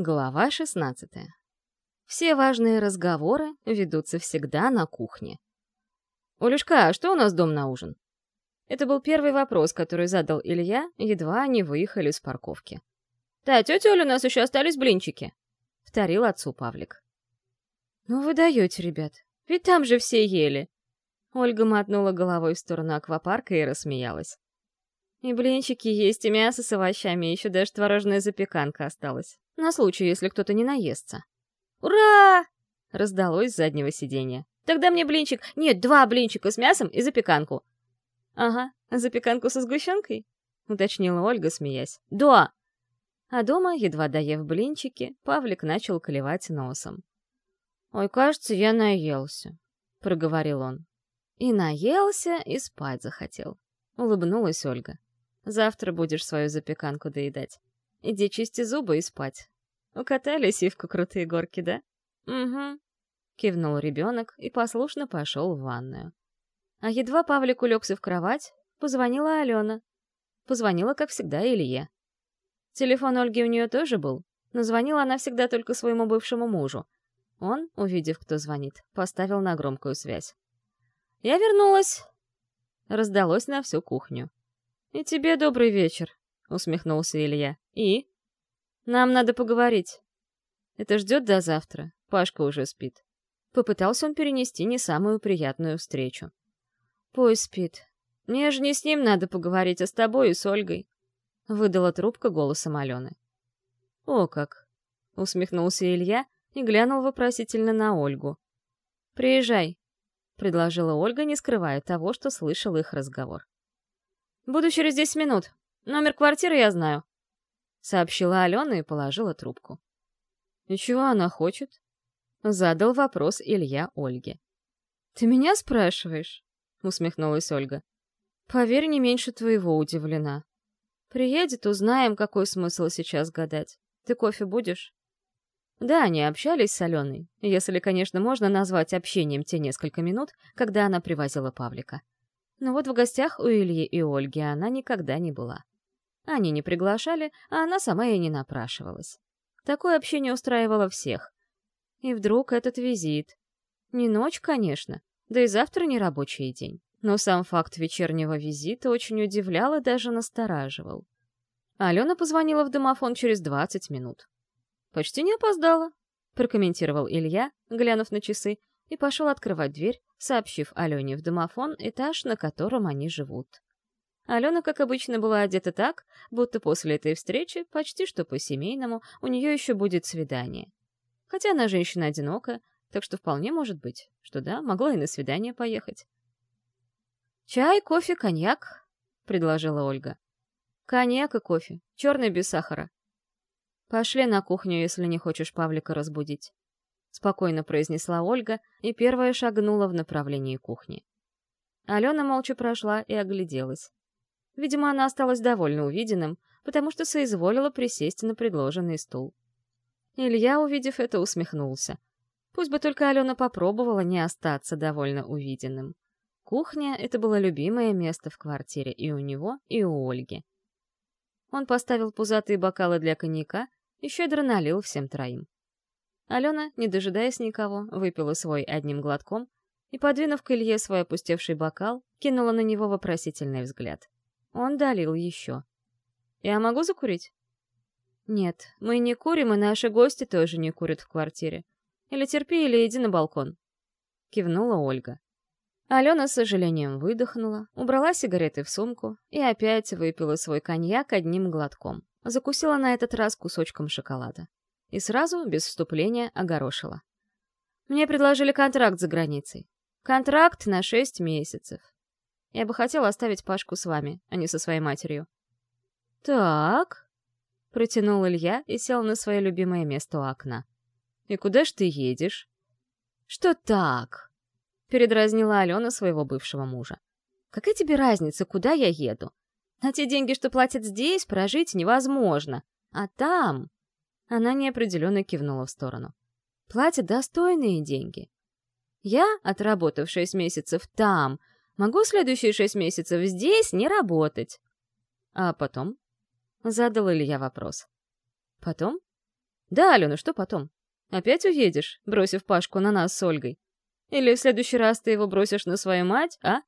Глава 16. Все важные разговоры ведутся всегда на кухне. «Олюшка, а что у нас дом на ужин?» Это был первый вопрос, который задал Илья, едва они выехали с парковки. «Да, тетя Оля, у нас еще остались блинчики», — вторил отцу Павлик. «Ну вы даете, ребят, ведь там же все ели». Ольга мотнула головой в сторону аквапарка и рассмеялась. И блинчики есть, и мясо с овощами, еще даже творожная запеканка осталась. На случай, если кто-то не наестся. «Ура!» — раздалось с заднего сиденья. «Тогда мне блинчик... Нет, два блинчика с мясом и запеканку». «Ага, запеканку со сгущенкой?» — уточнила Ольга, смеясь. «Да!» А дома, едва доев блинчики, Павлик начал клевать носом. «Ой, кажется, я наелся», — проговорил он. И наелся, и спать захотел. Улыбнулась Ольга. Завтра будешь свою запеканку доедать. Иди чисти зубы и спать. Укатали сивку крутые горки, да? Угу. Кивнул ребенок и послушно пошел в ванную. А едва Павлик улегся в кровать, позвонила Алена. Позвонила, как всегда, Илье. Телефон Ольги у нее тоже был, но звонила она всегда только своему бывшему мужу. Он, увидев, кто звонит, поставил на громкую связь. «Я вернулась!» Раздалось на всю кухню. «И тебе добрый вечер», — усмехнулся Илья. «И?» «Нам надо поговорить. Это ждет до завтра. Пашка уже спит». Попытался он перенести не самую приятную встречу. «Пусть спит. Мне же не с ним надо поговорить, а с тобой и с Ольгой», — выдала трубка голосом Алены. «О как!» — усмехнулся Илья и глянул вопросительно на Ольгу. «Приезжай», — предложила Ольга, не скрывая того, что слышал их разговор. «Буду через десять минут. Номер квартиры я знаю», — сообщила Алена и положила трубку. «И чего она хочет?» — задал вопрос Илья Ольге. «Ты меня спрашиваешь?» — усмехнулась Ольга. «Поверь, не меньше твоего удивлена. Приедет, узнаем, какой смысл сейчас гадать. Ты кофе будешь?» Да, они общались с Аленой, если, конечно, можно назвать общением те несколько минут, когда она привозила Павлика. Но вот в гостях у Ильи и Ольги она никогда не была. Они не приглашали, а она сама и не напрашивалась. Такое общение устраивало всех. И вдруг этот визит. Не ночь, конечно, да и завтра не рабочий день. Но сам факт вечернего визита очень удивлял и даже настораживал. Алена позвонила в домофон через 20 минут. «Почти не опоздала», — прокомментировал Илья, глянув на часы, и пошел открывать дверь, сообщив Алене в домофон этаж, на котором они живут. Алена, как обычно, была одета так, будто после этой встречи, почти что по-семейному, у нее еще будет свидание. Хотя она женщина одинокая, так что вполне может быть, что да, могла и на свидание поехать. «Чай, кофе, коньяк», — предложила Ольга. «Коньяк и кофе, черный без сахара». «Пошли на кухню, если не хочешь Павлика разбудить». — спокойно произнесла Ольга и первая шагнула в направлении кухни. Алена молча прошла и огляделась. Видимо, она осталась довольно увиденным, потому что соизволила присесть на предложенный стул. Илья, увидев это, усмехнулся. Пусть бы только Алена попробовала не остаться довольно увиденным. Кухня — это было любимое место в квартире и у него, и у Ольги. Он поставил пузатые бокалы для коньяка и щедро налил всем троим. Алена, не дожидаясь никого, выпила свой одним глотком и, подвинув к Илье свой опустевший бокал, кинула на него вопросительный взгляд. Он долил еще. «Я могу закурить?» «Нет, мы не курим, и наши гости тоже не курят в квартире. Или терпи, или иди на балкон», — кивнула Ольга. Алена с сожалением выдохнула, убрала сигареты в сумку и опять выпила свой коньяк одним глотком. Закусила на этот раз кусочком шоколада и сразу, без вступления, огорошила. Мне предложили контракт за границей. Контракт на шесть месяцев. Я бы хотела оставить Пашку с вами, а не со своей матерью. «Так», — протянул Илья и сел на свое любимое место у окна. «И куда ж ты едешь?» «Что так?» — передразнила Алена своего бывшего мужа. «Какая тебе разница, куда я еду? На те деньги, что платят здесь, прожить невозможно. А там...» Она неопределенно кивнула в сторону. «Платят достойные деньги. Я, отработав шесть месяцев там, могу следующие шесть месяцев здесь не работать. А потом?» Задал Илья вопрос. «Потом?» Да, Алена, что потом? Опять уедешь, бросив Пашку на нас с Ольгой? Или в следующий раз ты его бросишь на свою мать, а?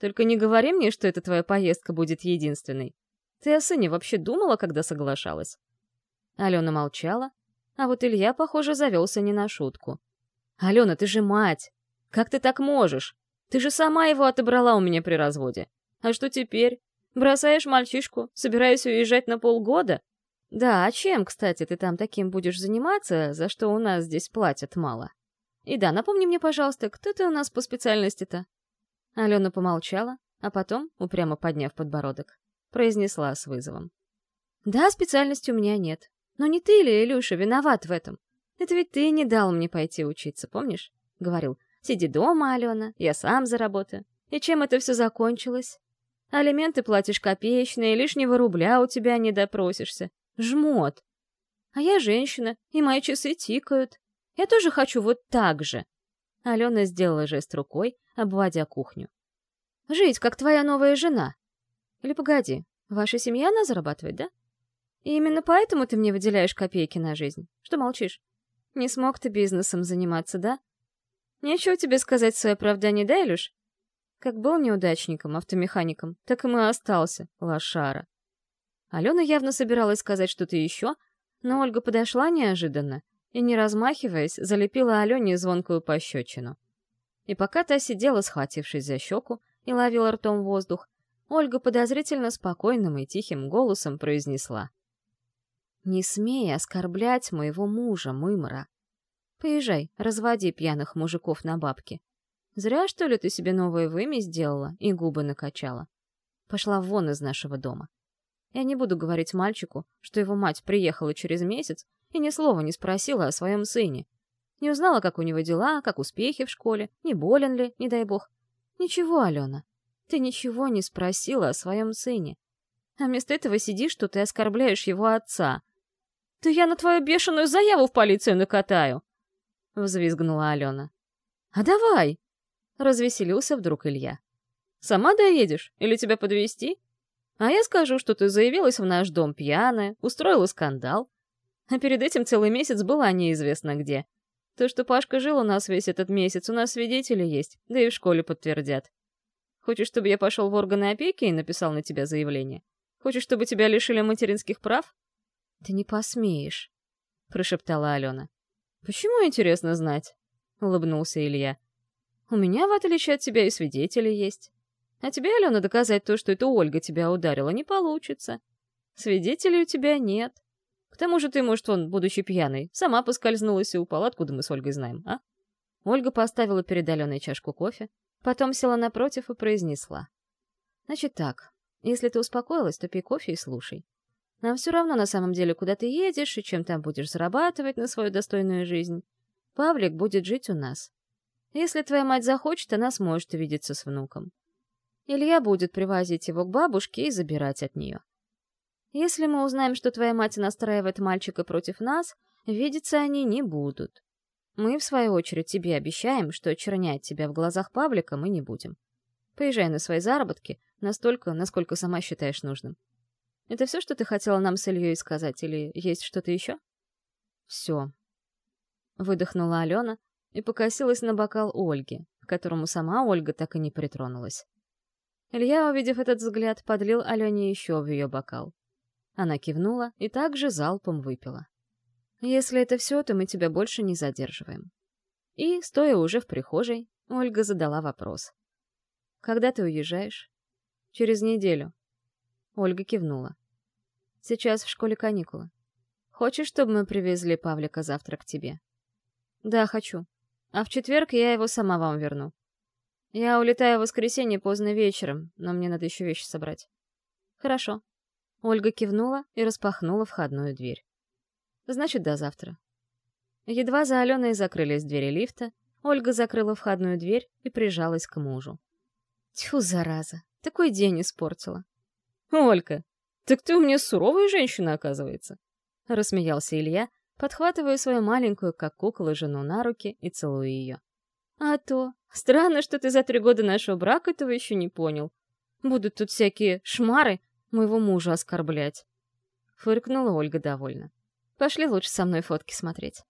Только не говори мне, что эта твоя поездка будет единственной. Ты о сыне вообще думала, когда соглашалась?» Алена молчала, а вот Илья, похоже, завелся не на шутку. «Алена, ты же мать! Как ты так можешь? Ты же сама его отобрала у меня при разводе. А что теперь? Бросаешь мальчишку, собираюсь уезжать на полгода? Да, а чем, кстати, ты там таким будешь заниматься, за что у нас здесь платят мало? И да, напомни мне, пожалуйста, кто ты у нас по специальности-то?» Алена помолчала, а потом, упрямо подняв подбородок, произнесла с вызовом. «Да, специальности у меня нет. Но не ты ли, Илюша, виноват в этом? Это ведь ты не дал мне пойти учиться, помнишь? Говорил, сиди дома, Алена, я сам заработаю. И чем это все закончилось? Алименты платишь копеечные, лишнего рубля у тебя не допросишься. Жмот. А я женщина, и мои часы тикают. Я тоже хочу вот так же. Алена сделала жест рукой, обводя кухню. «Жить, как твоя новая жена. Или погоди, ваша семья она зарабатывает, да? И именно поэтому ты мне выделяешь копейки на жизнь. Что молчишь? Не смог ты бизнесом заниматься, да? Нечего тебе сказать свое оправдание, да, Илюш? Как был неудачником, автомехаником, так и мы остался, лошара. Алена явно собиралась сказать что-то еще, но Ольга подошла неожиданно и, не размахиваясь, залепила Алене звонкую пощечину. И пока та сидела, схватившись за щеку, и ловила ртом воздух, Ольга подозрительно спокойным и тихим голосом произнесла. «Не смей оскорблять моего мужа, Мымра. Поезжай, разводи пьяных мужиков на бабки. Зря, что ли, ты себе новое вымя сделала и губы накачала. Пошла вон из нашего дома. Я не буду говорить мальчику, что его мать приехала через месяц и ни слова не спросила о своем сыне. Не узнала, как у него дела, как успехи в школе, не болен ли, не дай бог. Ничего, Алена, ты ничего не спросила о своем сыне. А вместо этого сидишь что и оскорбляешь его отца. «Да я на твою бешеную заяву в полицию накатаю!» — взвизгнула Алена. «А давай!» — развеселился вдруг Илья. «Сама доедешь? Или тебя подвести? А я скажу, что ты заявилась в наш дом пьяная, устроила скандал, а перед этим целый месяц была неизвестно где. То, что Пашка жил у нас весь этот месяц, у нас свидетели есть, да и в школе подтвердят. Хочешь, чтобы я пошел в органы опеки и написал на тебя заявление? Хочешь, чтобы тебя лишили материнских прав? Ты не посмеешь, прошептала Алена. Почему, интересно знать? Улыбнулся Илья. У меня, в отличие от тебя, и свидетели есть. А тебе, Алена, доказать то, что это Ольга тебя ударила, не получится. Свидетелей у тебя нет. К тому же ты, может, он, будучи пьяной, сама поскользнулась и упала, откуда мы с Ольгой знаем, а? Ольга поставила перед Аленой чашку кофе, потом села напротив и произнесла. Значит так, если ты успокоилась, то пей кофе и слушай. Нам все равно на самом деле, куда ты едешь и чем там будешь зарабатывать на свою достойную жизнь. Павлик будет жить у нас. Если твоя мать захочет, она сможет увидеться с внуком. Илья будет привозить его к бабушке и забирать от нее. Если мы узнаем, что твоя мать настраивает мальчика против нас, видеться они не будут. Мы, в свою очередь, тебе обещаем, что очернять тебя в глазах Павлика мы не будем. Поезжай на свои заработки настолько, насколько сама считаешь нужным. Это все, что ты хотела нам с Ильей сказать, или есть что-то еще? Все. Выдохнула Алена и покосилась на бокал Ольги, к которому сама Ольга так и не притронулась. Илья, увидев этот взгляд, подлил Алене еще в ее бокал. Она кивнула и также залпом выпила. «Если это все, то мы тебя больше не задерживаем». И, стоя уже в прихожей, Ольга задала вопрос. «Когда ты уезжаешь?» «Через неделю». Ольга кивнула. «Сейчас в школе каникулы. Хочешь, чтобы мы привезли Павлика завтра к тебе?» «Да, хочу. А в четверг я его сама вам верну. Я улетаю в воскресенье поздно вечером, но мне надо еще вещи собрать». «Хорошо», Ольга кивнула и распахнула входную дверь. «Значит, до завтра». Едва за Аленой закрылись двери лифта, Ольга закрыла входную дверь и прижалась к мужу. Тьфу, зараза, такой день испортила. «Олька, так ты у меня суровая женщина, оказывается!» — рассмеялся Илья, подхватывая свою маленькую, как кукла, жену на руки и целуя ее. «А то, странно, что ты за три года нашего брака этого еще не понял. Будут тут всякие шмары моего мужа оскорблять. Фыркнула Ольга довольно. Пошли лучше со мной фотки смотреть.